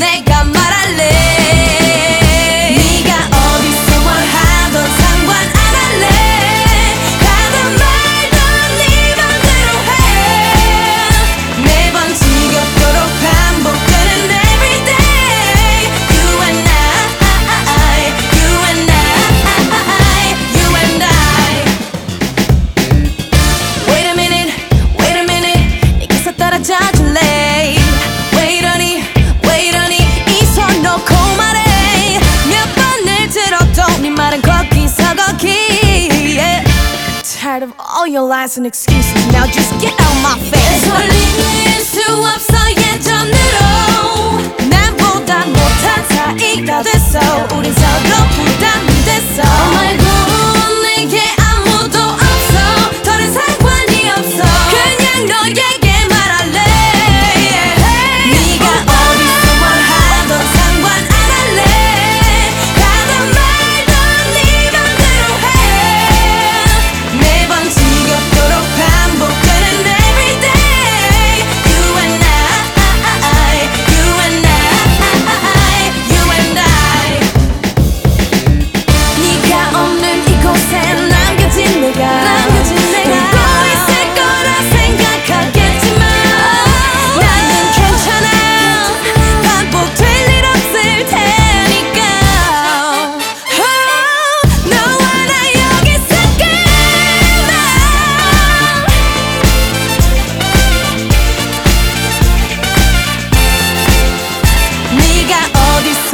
내게 tired of all your lies and excuses. Now just get out my face.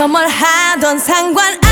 저 뭘 하던 상관